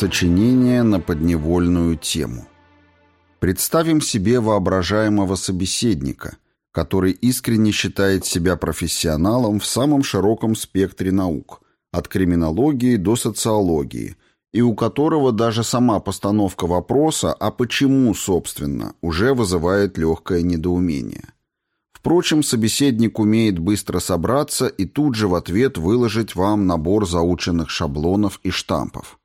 Сочинение на подневольную тему. Представим себе воображаемого собеседника, который искренне считает себя профессионалом в самом широком спектре наук, от криминологии до социологии, и у которого даже сама постановка вопроса «а почему, собственно?» уже вызывает легкое недоумение. Впрочем, собеседник умеет быстро собраться и тут же в ответ выложить вам набор заученных шаблонов и штампов.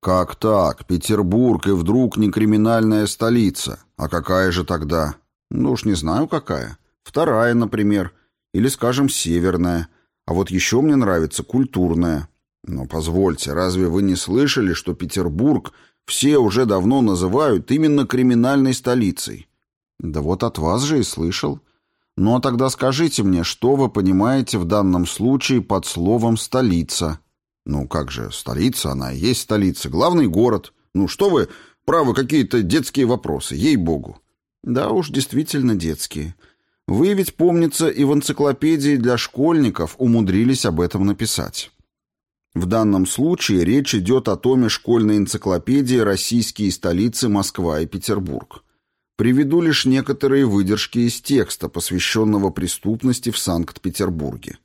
Как так? Петербург и вдруг не криминальная столица. А какая же тогда? Ну уж не знаю какая. Вторая, например. Или, скажем, северная. А вот еще мне нравится культурная. Но позвольте, разве вы не слышали, что Петербург все уже давно называют именно криминальной столицей? Да вот от вас же и слышал. Ну а тогда скажите мне, что вы понимаете в данном случае под словом «столица»? Ну как же, столица, она и есть столица, главный город. Ну что вы, правы, какие-то детские вопросы, ей-богу. Да уж, действительно детские. Вы ведь, помнится, и в энциклопедии для школьников умудрились об этом написать. В данном случае речь идет о томе школьной энциклопедии «Российские столицы Москва и Петербург». Приведу лишь некоторые выдержки из текста, посвященного преступности в Санкт-Петербурге.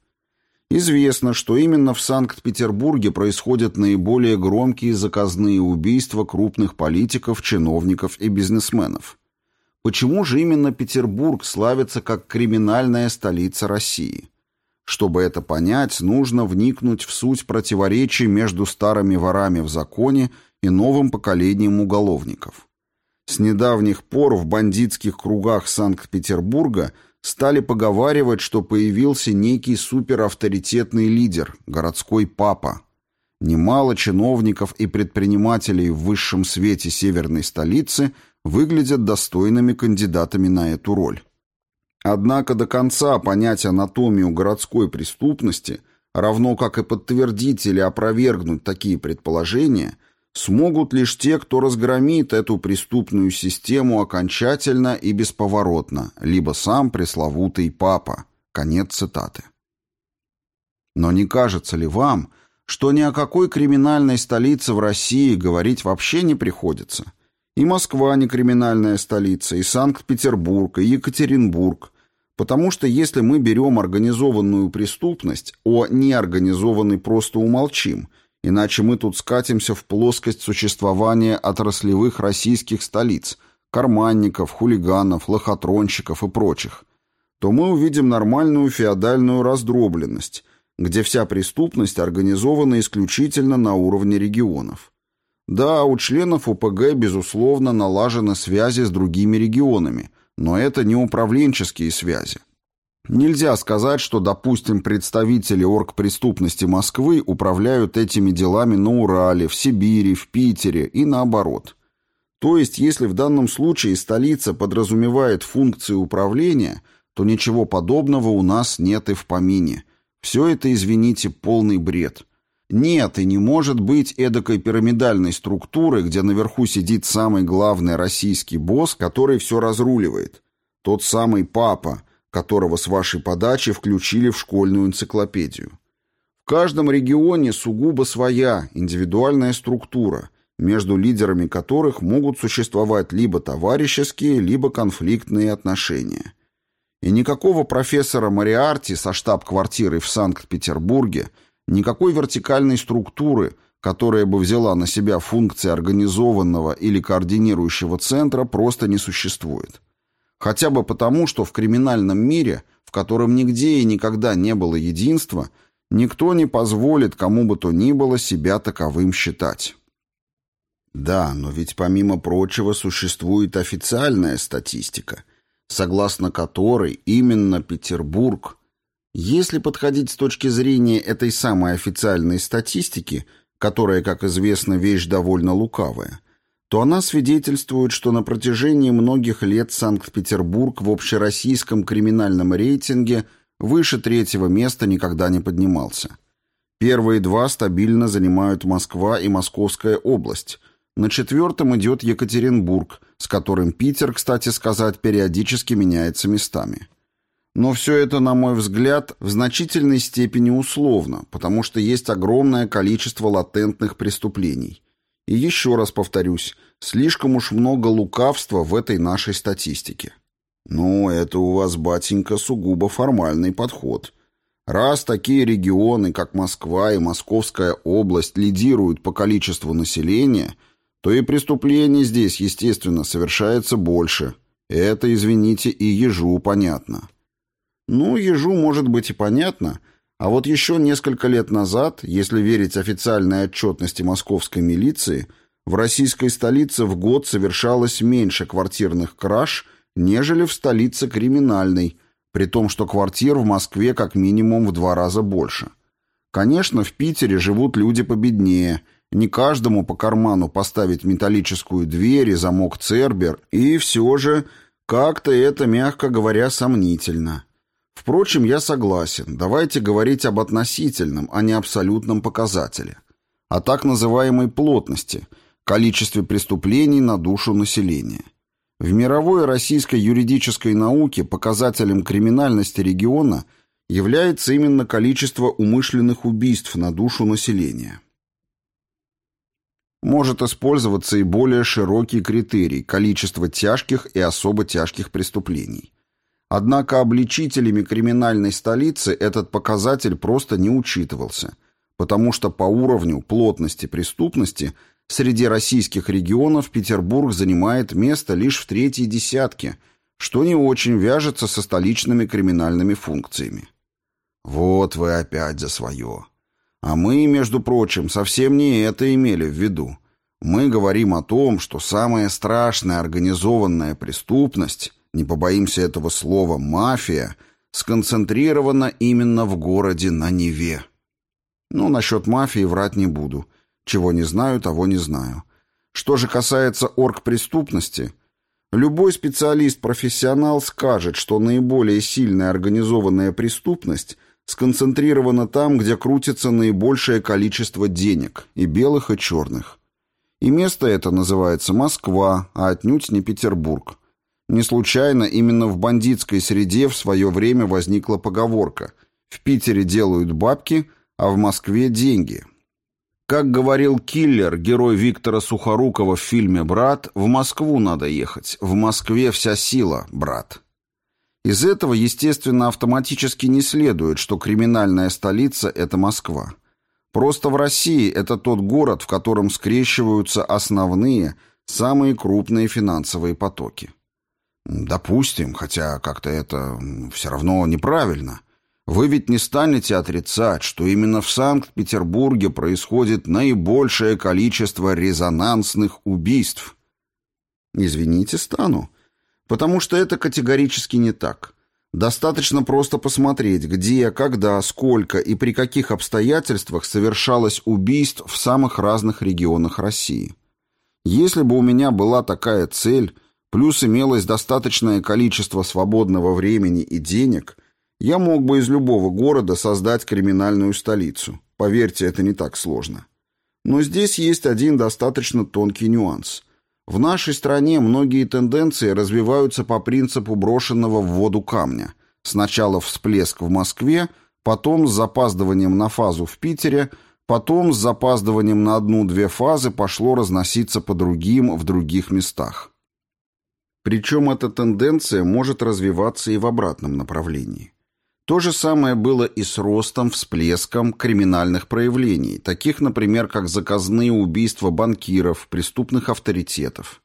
Известно, что именно в Санкт-Петербурге происходят наиболее громкие заказные убийства крупных политиков, чиновников и бизнесменов. Почему же именно Петербург славится как криминальная столица России? Чтобы это понять, нужно вникнуть в суть противоречий между старыми ворами в законе и новым поколением уголовников. С недавних пор в бандитских кругах Санкт-Петербурга – стали поговаривать, что появился некий суперавторитетный лидер, городской папа. Немало чиновников и предпринимателей в высшем свете северной столицы выглядят достойными кандидатами на эту роль. Однако до конца понять анатомию городской преступности, равно как и подтвердить или опровергнуть такие предположения – смогут лишь те, кто разгромит эту преступную систему окончательно и бесповоротно, либо сам пресловутый папа. Конец цитаты. Но не кажется ли вам, что ни о какой криминальной столице в России говорить вообще не приходится? И Москва не криминальная столица, и Санкт-Петербург, и Екатеринбург. Потому что если мы берем организованную преступность, о неорганизованной просто умолчим – Иначе мы тут скатимся в плоскость существования отраслевых российских столиц, карманников, хулиганов, лохотронщиков и прочих. То мы увидим нормальную феодальную раздробленность, где вся преступность организована исключительно на уровне регионов. Да, у членов ОПГ, безусловно, налажены связи с другими регионами, но это не управленческие связи. Нельзя сказать, что, допустим, представители оргпреступности Москвы управляют этими делами на Урале, в Сибири, в Питере и наоборот. То есть, если в данном случае столица подразумевает функции управления, то ничего подобного у нас нет и в помине. Все это, извините, полный бред. Нет и не может быть эдакой пирамидальной структуры, где наверху сидит самый главный российский босс, который все разруливает. Тот самый папа – которого с вашей подачи включили в школьную энциклопедию. В каждом регионе сугубо своя индивидуальная структура, между лидерами которых могут существовать либо товарищеские, либо конфликтные отношения. И никакого профессора Мариарти со штаб-квартирой в Санкт-Петербурге, никакой вертикальной структуры, которая бы взяла на себя функции организованного или координирующего центра, просто не существует. Хотя бы потому, что в криминальном мире, в котором нигде и никогда не было единства, никто не позволит кому бы то ни было себя таковым считать. Да, но ведь помимо прочего существует официальная статистика, согласно которой именно Петербург, если подходить с точки зрения этой самой официальной статистики, которая, как известно, вещь довольно лукавая, то она свидетельствует, что на протяжении многих лет Санкт-Петербург в общероссийском криминальном рейтинге выше третьего места никогда не поднимался. Первые два стабильно занимают Москва и Московская область. На четвертом идет Екатеринбург, с которым Питер, кстати сказать, периодически меняется местами. Но все это, на мой взгляд, в значительной степени условно, потому что есть огромное количество латентных преступлений – И еще раз повторюсь, слишком уж много лукавства в этой нашей статистике. Ну, это у вас, батенька, сугубо формальный подход. Раз такие регионы, как Москва и Московская область, лидируют по количеству населения, то и преступлений здесь, естественно, совершается больше. Это, извините, и ежу понятно. Ну, ежу может быть и понятно, а вот еще несколько лет назад, если верить официальной отчетности московской милиции, в российской столице в год совершалось меньше квартирных краж, нежели в столице криминальной, при том, что квартир в Москве как минимум в два раза больше. Конечно, в Питере живут люди победнее, не каждому по карману поставить металлическую дверь и замок Цербер, и все же как-то это, мягко говоря, сомнительно. Впрочем, я согласен, давайте говорить об относительном, а не абсолютном показателе. О так называемой плотности, количестве преступлений на душу населения. В мировой российской юридической науке показателем криминальности региона является именно количество умышленных убийств на душу населения. Может использоваться и более широкий критерий – количество тяжких и особо тяжких преступлений. Однако обличителями криминальной столицы этот показатель просто не учитывался, потому что по уровню плотности преступности – Среди российских регионов Петербург занимает место лишь в третьей десятке, что не очень вяжется со столичными криминальными функциями. Вот вы опять за свое. А мы, между прочим, совсем не это имели в виду. Мы говорим о том, что самая страшная организованная преступность, не побоимся этого слова, мафия, сконцентрирована именно в городе на Неве. Ну, насчет мафии врать не буду. Чего не знаю, того не знаю. Что же касается оргпреступности, любой специалист-профессионал скажет, что наиболее сильная организованная преступность сконцентрирована там, где крутится наибольшее количество денег, и белых, и черных. И место это называется Москва, а отнюдь не Петербург. Не случайно именно в бандитской среде в свое время возникла поговорка «В Питере делают бабки, а в Москве деньги», как говорил киллер, герой Виктора Сухорукова в фильме «Брат», в Москву надо ехать. В Москве вся сила, брат. Из этого, естественно, автоматически не следует, что криминальная столица – это Москва. Просто в России это тот город, в котором скрещиваются основные, самые крупные финансовые потоки. Допустим, хотя как-то это все равно неправильно – вы ведь не станете отрицать, что именно в Санкт-Петербурге происходит наибольшее количество резонансных убийств. Извините, стану. Потому что это категорически не так. Достаточно просто посмотреть, где, когда, сколько и при каких обстоятельствах совершалось убийств в самых разных регионах России. Если бы у меня была такая цель, плюс имелось достаточное количество свободного времени и денег – я мог бы из любого города создать криминальную столицу. Поверьте, это не так сложно. Но здесь есть один достаточно тонкий нюанс. В нашей стране многие тенденции развиваются по принципу брошенного в воду камня. Сначала всплеск в Москве, потом с запаздыванием на фазу в Питере, потом с запаздыванием на одну-две фазы пошло разноситься по другим в других местах. Причем эта тенденция может развиваться и в обратном направлении. То же самое было и с ростом, всплеском криминальных проявлений, таких, например, как заказные убийства банкиров, преступных авторитетов.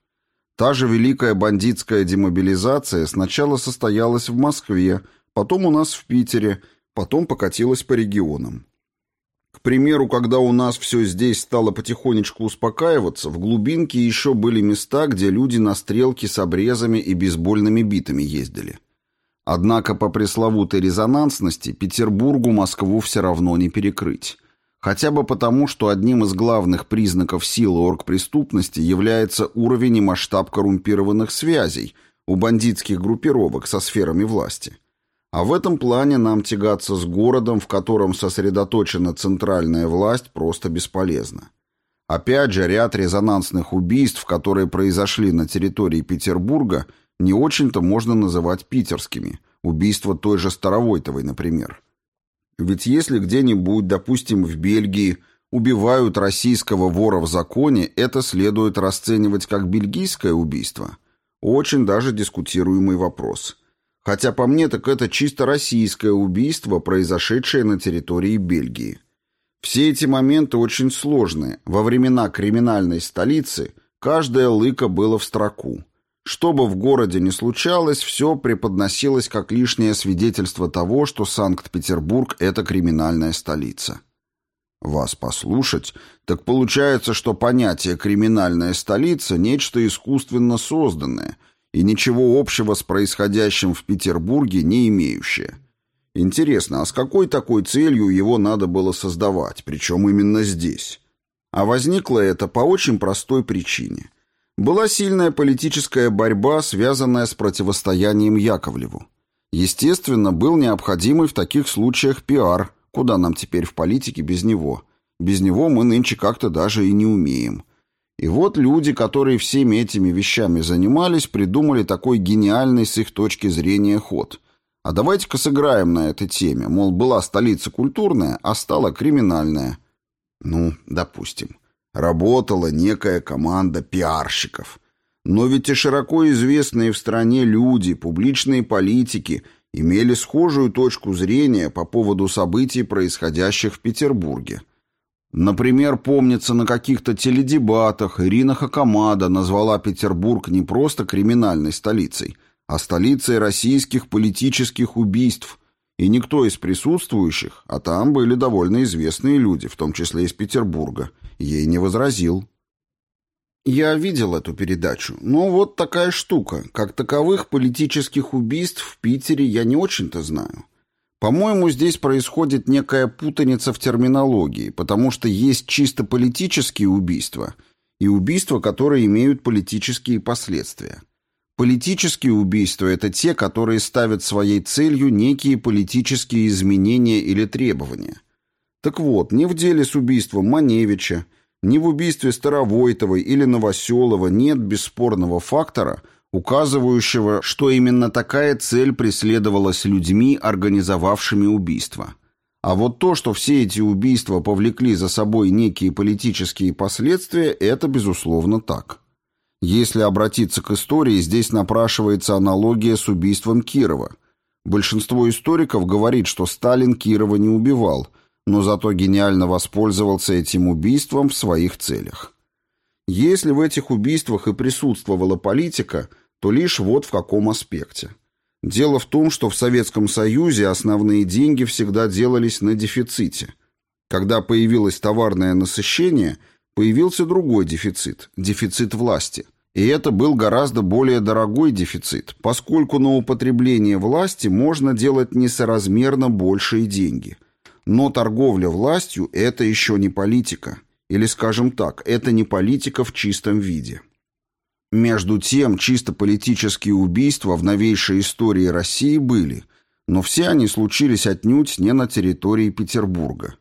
Та же великая бандитская демобилизация сначала состоялась в Москве, потом у нас в Питере, потом покатилась по регионам. К примеру, когда у нас все здесь стало потихонечку успокаиваться, в глубинке еще были места, где люди на стрелке с обрезами и бейсбольными битами ездили. Однако по пресловутой резонансности Петербургу Москву все равно не перекрыть. Хотя бы потому, что одним из главных признаков силы оргпреступности является уровень и масштаб коррумпированных связей у бандитских группировок со сферами власти. А в этом плане нам тягаться с городом, в котором сосредоточена центральная власть, просто бесполезно. Опять же, ряд резонансных убийств, которые произошли на территории Петербурга – не очень-то можно называть питерскими. Убийство той же Старовойтовой, например. Ведь если где-нибудь, допустим, в Бельгии, убивают российского вора в законе, это следует расценивать как бельгийское убийство? Очень даже дискутируемый вопрос. Хотя по мне так это чисто российское убийство, произошедшее на территории Бельгии. Все эти моменты очень сложные. Во времена криминальной столицы каждая лыка было в строку. Что бы в городе ни случалось, все преподносилось как лишнее свидетельство того, что Санкт-Петербург – это криминальная столица. Вас послушать, так получается, что понятие «криминальная столица» – нечто искусственно созданное и ничего общего с происходящим в Петербурге не имеющее. Интересно, а с какой такой целью его надо было создавать, причем именно здесь? А возникло это по очень простой причине. Была сильная политическая борьба, связанная с противостоянием Яковлеву. Естественно, был необходимый в таких случаях пиар – Куда нам теперь в политике без него? Без него мы нынче как-то даже и не умеем. И вот люди, которые всеми этими вещами занимались, придумали такой гениальный с их точки зрения ход. А давайте-ка сыграем на этой теме. Мол, была столица культурная, а стала криминальная. Ну, допустим. Работала некая команда пиарщиков. Но ведь и широко известные в стране люди, публичные политики – имели схожую точку зрения по поводу событий, происходящих в Петербурге. Например, помнится, на каких-то теледебатах Ирина Хакамада назвала Петербург не просто криминальной столицей, а столицей российских политических убийств, и никто из присутствующих, а там были довольно известные люди, в том числе из Петербурга, ей не возразил. Я видел эту передачу. Но вот такая штука. Как таковых политических убийств в Питере я не очень-то знаю. По-моему, здесь происходит некая путаница в терминологии, потому что есть чисто политические убийства и убийства, которые имеют политические последствия. Политические убийства – это те, которые ставят своей целью некие политические изменения или требования. Так вот, не в деле с убийством Маневича – ни в убийстве Старовойтовой или Новоселова нет бесспорного фактора, указывающего, что именно такая цель преследовалась людьми, организовавшими убийство. А вот то, что все эти убийства повлекли за собой некие политические последствия, это безусловно так. Если обратиться к истории, здесь напрашивается аналогия с убийством Кирова. Большинство историков говорит, что Сталин Кирова не убивал – но зато гениально воспользовался этим убийством в своих целях. Если в этих убийствах и присутствовала политика, то лишь вот в каком аспекте. Дело в том, что в Советском Союзе основные деньги всегда делались на дефиците. Когда появилось товарное насыщение, появился другой дефицит – дефицит власти. И это был гораздо более дорогой дефицит, поскольку на употребление власти можно делать несоразмерно большие деньги – но торговля властью – это еще не политика. Или, скажем так, это не политика в чистом виде. Между тем, чисто политические убийства в новейшей истории России были, но все они случились отнюдь не на территории Петербурга.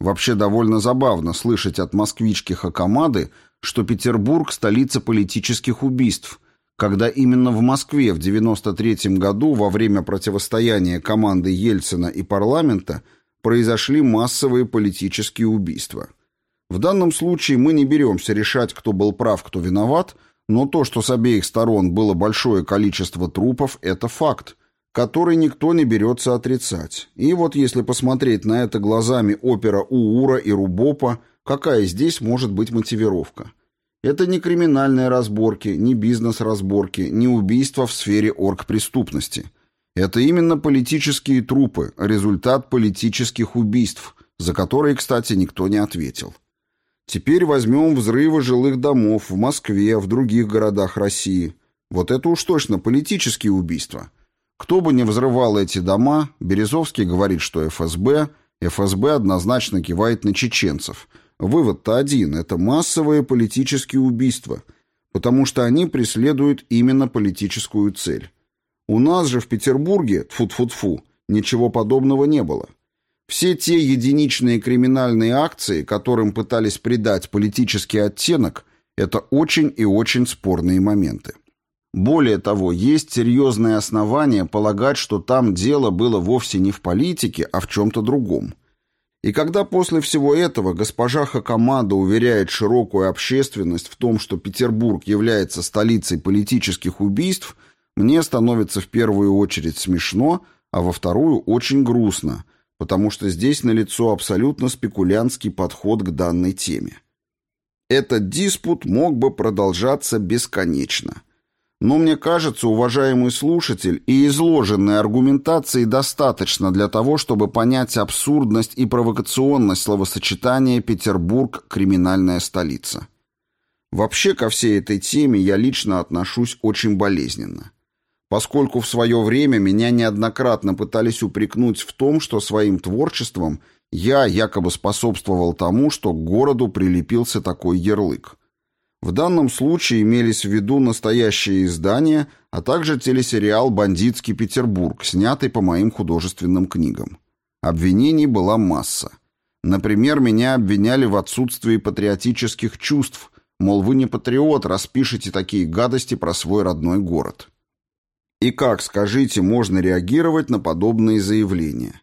Вообще довольно забавно слышать от москвички Хакамады, что Петербург – столица политических убийств, когда именно в Москве в 1993 году во время противостояния команды Ельцина и парламента – произошли массовые политические убийства. В данном случае мы не беремся решать, кто был прав, кто виноват, но то, что с обеих сторон было большое количество трупов, это факт, который никто не берется отрицать. И вот если посмотреть на это глазами опера Уура и Рубопа, какая здесь может быть мотивировка? Это не криминальные разборки, не бизнес-разборки, не убийства в сфере оргпреступности – это именно политические трупы, результат политических убийств, за которые, кстати, никто не ответил. Теперь возьмем взрывы жилых домов в Москве, в других городах России. Вот это уж точно политические убийства. Кто бы ни взрывал эти дома, Березовский говорит, что ФСБ, ФСБ однозначно кивает на чеченцев. Вывод-то один – это массовые политические убийства, потому что они преследуют именно политическую цель. У нас же в Петербурге, тфу-тфу-тфу, ничего подобного не было. Все те единичные криминальные акции, которым пытались придать политический оттенок, это очень и очень спорные моменты. Более того, есть серьезные основания полагать, что там дело было вовсе не в политике, а в чем-то другом. И когда после всего этого госпожа Хакамада уверяет широкую общественность в том, что Петербург является столицей политических убийств, мне становится в первую очередь смешно, а во вторую очень грустно, потому что здесь налицо абсолютно спекулянтский подход к данной теме. Этот диспут мог бы продолжаться бесконечно – но мне кажется, уважаемый слушатель, и изложенной аргументации достаточно для того, чтобы понять абсурдность и провокационность словосочетания «Петербург – криминальная столица». Вообще ко всей этой теме я лично отношусь очень болезненно. Поскольку в свое время меня неоднократно пытались упрекнуть в том, что своим творчеством я якобы способствовал тому, что к городу прилепился такой ярлык. В данном случае имелись в виду настоящее издание, а также телесериал «Бандитский Петербург», снятый по моим художественным книгам. Обвинений была масса. Например, меня обвиняли в отсутствии патриотических чувств, мол, вы не патриот, распишите такие гадости про свой родной город. И как, скажите, можно реагировать на подобные заявления?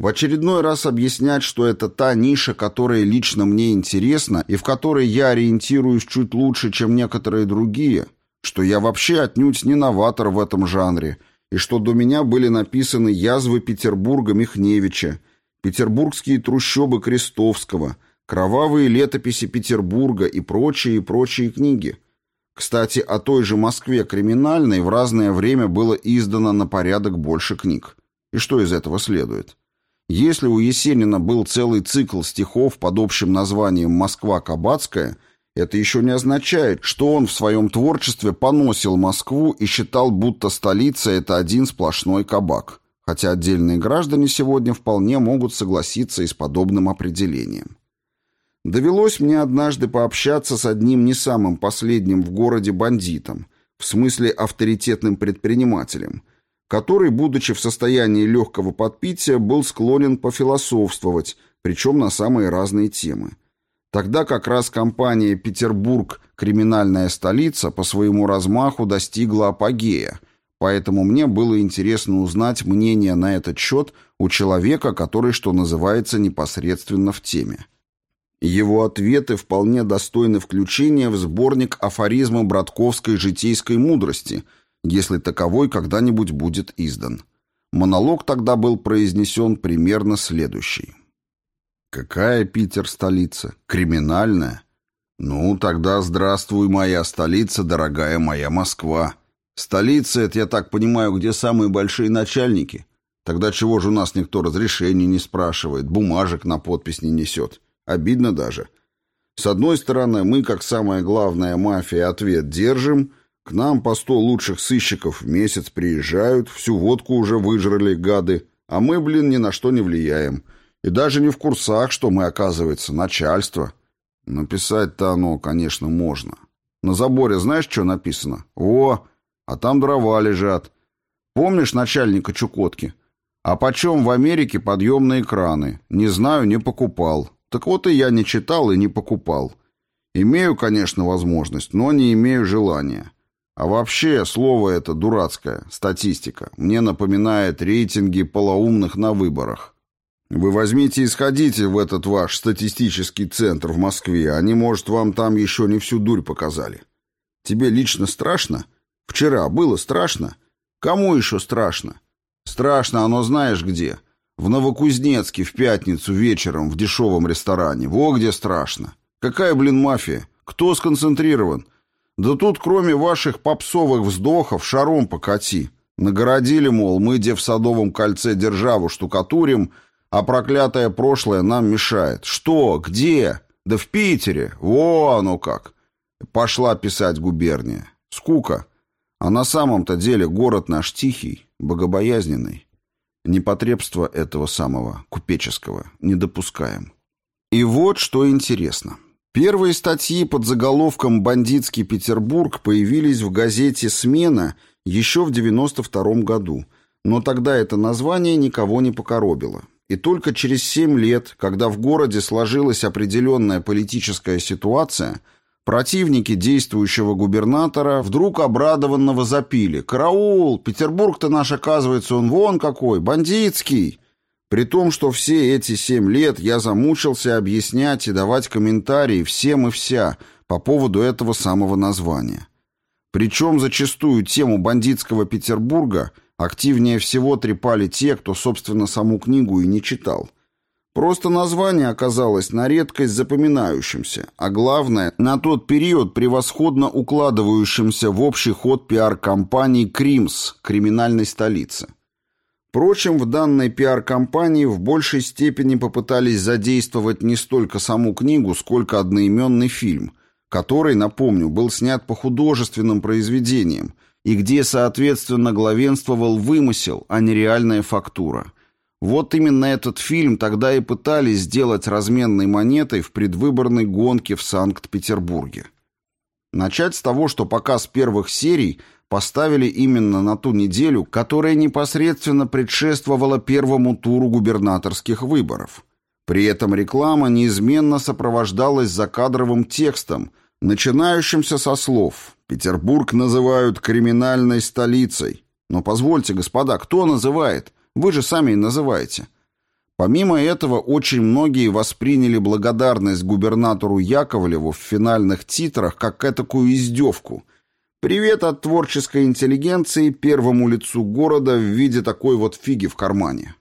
В очередной раз объяснять, что это та ниша, которая лично мне интересна и в которой я ориентируюсь чуть лучше, чем некоторые другие, что я вообще отнюдь не новатор в этом жанре, и что до меня были написаны язвы Петербурга Михневича, петербургские трущобы Крестовского, кровавые летописи Петербурга и прочие и прочие книги. Кстати, о той же Москве криминальной в разное время было издано на порядок больше книг. И что из этого следует? Если у Есенина был целый цикл стихов под общим названием «Москва Кабацкая», это еще не означает, что он в своем творчестве поносил Москву и считал, будто столица – это один сплошной кабак, хотя отдельные граждане сегодня вполне могут согласиться и с подобным определением. Довелось мне однажды пообщаться с одним не самым последним в городе бандитом, в смысле авторитетным предпринимателем – который, будучи в состоянии легкого подпития, был склонен пофилософствовать, причем на самые разные темы. Тогда как раз компания «Петербург. Криминальная столица» по своему размаху достигла апогея, поэтому мне было интересно узнать мнение на этот счет у человека, который, что называется, непосредственно в теме. Его ответы вполне достойны включения в сборник афоризма братковской житейской мудрости – если таковой когда-нибудь будет издан. Монолог тогда был произнесен примерно следующий. «Какая Питер столица? Криминальная? Ну, тогда здравствуй, моя столица, дорогая моя Москва. Столица — это, я так понимаю, где самые большие начальники. Тогда чего же у нас никто разрешений не спрашивает, бумажек на подпись не несет? Обидно даже. С одной стороны, мы, как самая главная мафия, ответ держим — к нам по сто лучших сыщиков в месяц приезжают, всю водку уже выжрали, гады, а мы, блин, ни на что не влияем. И даже не в курсах, что мы, оказывается, начальство. Написать-то оно, конечно, можно. На заборе знаешь, что написано? О, а там дрова лежат. Помнишь начальника Чукотки? А почем в Америке подъемные краны? Не знаю, не покупал. Так вот и я не читал и не покупал. Имею, конечно, возможность, но не имею желания. А вообще, слово это дурацкое, статистика, мне напоминает рейтинги полоумных на выборах. Вы возьмите и сходите в этот ваш статистический центр в Москве, они, может, вам там еще не всю дурь показали. Тебе лично страшно? Вчера было страшно? Кому еще страшно? Страшно оно знаешь где? В Новокузнецке в пятницу вечером в дешевом ресторане. Во где страшно. Какая, блин, мафия? Кто сконцентрирован? Да тут, кроме ваших попсовых вздохов, шаром покати. Нагородили, мол, мы где в Садовом кольце державу штукатурим, а проклятое прошлое нам мешает. Что? Где? Да в Питере. Во оно как. Пошла писать губерния. Скука. А на самом-то деле город наш тихий, богобоязненный. Непотребство этого самого, купеческого, не допускаем. И вот что интересно. Первые статьи под заголовком «Бандитский Петербург» появились в газете «Смена» еще в 92 году, но тогда это название никого не покоробило. И только через семь лет, когда в городе сложилась определенная политическая ситуация, противники действующего губернатора вдруг обрадованно возопили «Караул! Петербург-то наш, оказывается, он вон какой, бандитский!» При том, что все эти семь лет я замучился объяснять и давать комментарии всем и вся по поводу этого самого названия. Причем зачастую тему бандитского Петербурга активнее всего трепали те, кто, собственно, саму книгу и не читал. Просто название оказалось на редкость запоминающимся, а главное, на тот период превосходно укладывающимся в общий ход пиар-компании «Кримс» криминальной столицы. Впрочем, в данной пиар-компании в большей степени попытались задействовать не столько саму книгу, сколько одноименный фильм, который, напомню, был снят по художественным произведениям и где, соответственно, главенствовал вымысел, а не реальная фактура – вот именно этот фильм тогда и пытались сделать разменной монетой в предвыборной гонке в Санкт-Петербурге. Начать с того, что показ первых серий поставили именно на ту неделю, которая непосредственно предшествовала первому туру губернаторских выборов. При этом реклама неизменно сопровождалась закадровым текстом, начинающимся со слов «Петербург называют криминальной столицей». Но позвольте, господа, кто называет? Вы же сами и называете. Помимо этого, очень многие восприняли благодарность губернатору Яковлеву в финальных титрах как этакую издевку. Привет от творческой интеллигенции первому лицу города в виде такой вот фиги в кармане.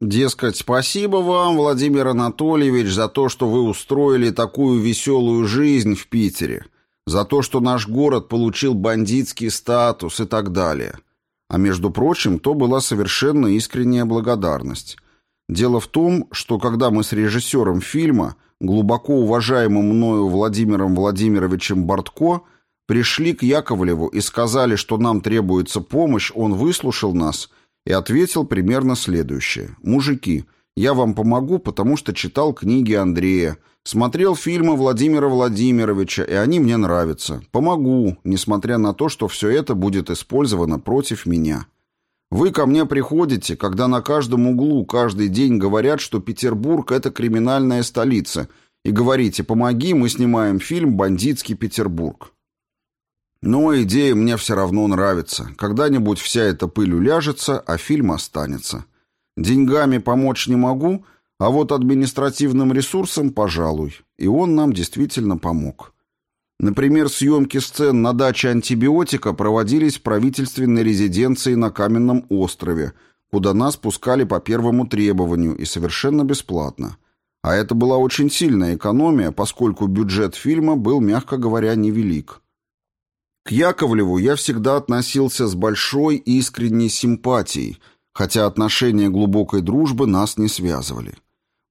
Дескать, спасибо вам, Владимир Анатольевич, за то, что вы устроили такую веселую жизнь в Питере, за то, что наш город получил бандитский статус и так далее. А между прочим, то была совершенно искренняя благодарность. Дело в том, что когда мы с режиссером фильма, глубоко уважаемым мною Владимиром Владимировичем Бортко, пришли к Яковлеву и сказали, что нам требуется помощь, он выслушал нас и ответил примерно следующее. «Мужики, я вам помогу, потому что читал книги Андрея, Смотрел фильмы Владимира Владимировича, и они мне нравятся. Помогу, несмотря на то, что все это будет использовано против меня. Вы ко мне приходите, когда на каждом углу каждый день говорят, что Петербург — это криминальная столица, и говорите «помоги, мы снимаем фильм «Бандитский Петербург». Но идея мне все равно нравится. Когда-нибудь вся эта пыль уляжется, а фильм останется. Деньгами помочь не могу — а вот административным ресурсом, пожалуй, и он нам действительно помог. Например, съемки сцен на даче антибиотика проводились в правительственной резиденции на Каменном острове, куда нас пускали по первому требованию и совершенно бесплатно. А это была очень сильная экономия, поскольку бюджет фильма был, мягко говоря, невелик. К Яковлеву я всегда относился с большой искренней симпатией, хотя отношения глубокой дружбы нас не связывали.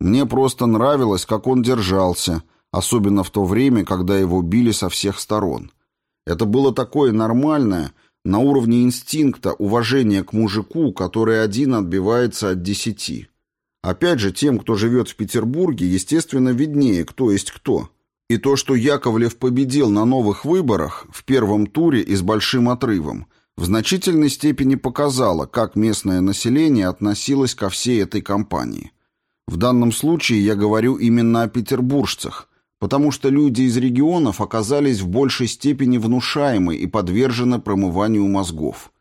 Мне просто нравилось, как он держался, особенно в то время, когда его били со всех сторон. Это было такое нормальное, на уровне инстинкта, уважение к мужику, который один отбивается от десяти. Опять же, тем, кто живет в Петербурге, естественно, виднее, кто есть кто. И то, что Яковлев победил на новых выборах в первом туре и с большим отрывом, в значительной степени показало, как местное население относилось ко всей этой кампании. В данном случае я говорю именно о петербуржцах, потому что люди из регионов оказались в большей степени внушаемы и подвержены промыванию мозгов.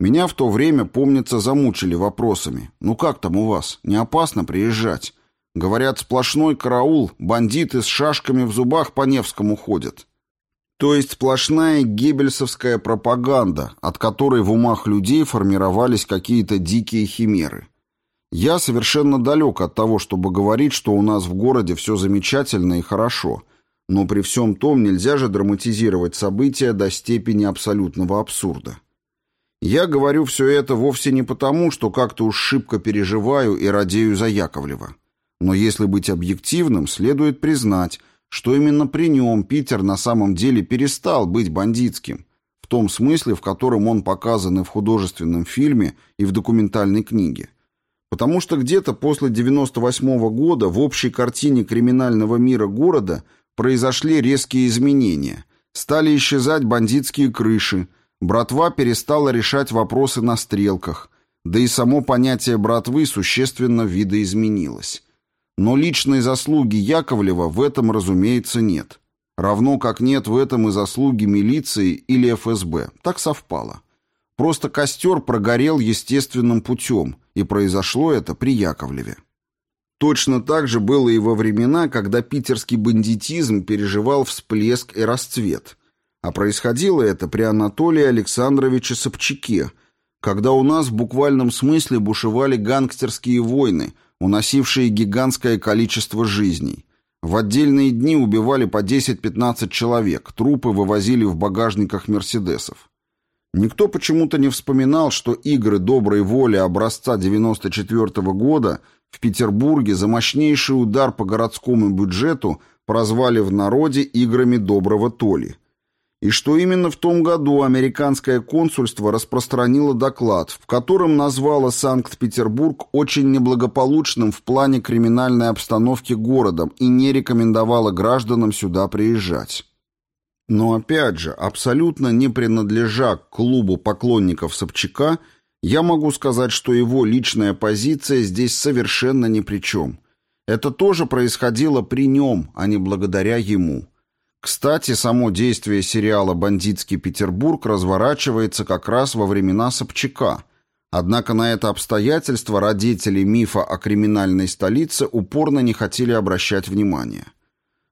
Меня в то время, помнится, замучили вопросами. «Ну как там у вас? Не опасно приезжать?» Говорят, сплошной караул, бандиты с шашками в зубах по Невскому ходят. То есть сплошная геббельсовская пропаганда, от которой в умах людей формировались какие-то дикие химеры. Я совершенно далек от того, чтобы говорить, что у нас в городе все замечательно и хорошо, но при всем том нельзя же драматизировать события до степени абсолютного абсурда. Я говорю все это вовсе не потому, что как-то уж шибко переживаю и радею за Яковлева. Но если быть объективным, следует признать, что именно при нем Питер на самом деле перестал быть бандитским, в том смысле, в котором он показан и в художественном фильме, и в документальной книге. Потому что где-то после 98 -го года в общей картине криминального мира города произошли резкие изменения. Стали исчезать бандитские крыши, братва перестала решать вопросы на стрелках, да и само понятие братвы существенно видоизменилось. Но личной заслуги Яковлева в этом, разумеется, нет. Равно как нет в этом и заслуги милиции или ФСБ. Так совпало. Просто костер прогорел естественным путем – и произошло это при Яковлеве. Точно так же было и во времена, когда питерский бандитизм переживал всплеск и расцвет. А происходило это при Анатолии Александровиче Собчаке, когда у нас в буквальном смысле бушевали гангстерские войны, уносившие гигантское количество жизней. В отдельные дни убивали по 10-15 человек, трупы вывозили в багажниках «Мерседесов». Никто почему-то не вспоминал, что игры доброй воли образца 94 -го года в Петербурге за мощнейший удар по городскому бюджету прозвали в народе играми доброго Толи. И что именно в том году американское консульство распространило доклад, в котором назвало Санкт-Петербург очень неблагополучным в плане криминальной обстановки городом и не рекомендовало гражданам сюда приезжать. Но опять же, абсолютно не принадлежа к клубу поклонников Собчака, я могу сказать, что его личная позиция здесь совершенно ни при чем. Это тоже происходило при нем, а не благодаря ему. Кстати, само действие сериала «Бандитский Петербург» разворачивается как раз во времена Собчака. Однако на это обстоятельство родители мифа о криминальной столице упорно не хотели обращать внимания.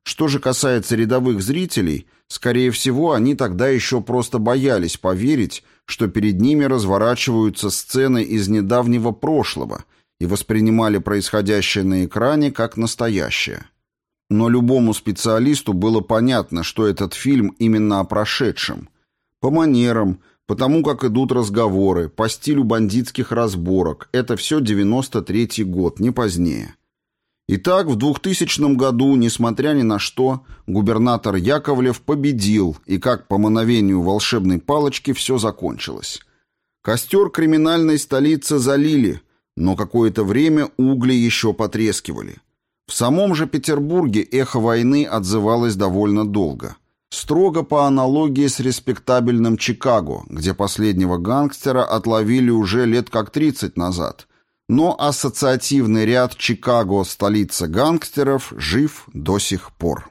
Что же касается рядовых зрителей, скорее всего, они тогда еще просто боялись поверить, что перед ними разворачиваются сцены из недавнего прошлого и воспринимали происходящее на экране как настоящее. Но любому специалисту было понятно, что этот фильм именно о прошедшем. По манерам, по тому, как идут разговоры, по стилю бандитских разборок, это все 93-й год, не позднее. Итак, в 2000 году, несмотря ни на что, губернатор Яковлев победил, и как по мановению волшебной палочки все закончилось. Костер криминальной столицы залили, но какое-то время угли еще потрескивали. В самом же Петербурге эхо войны отзывалось довольно долго. Строго по аналогии с респектабельным Чикаго, где последнего гангстера отловили уже лет как 30 назад – но ассоциативный ряд Чикаго, столица гангстеров, жив до сих пор.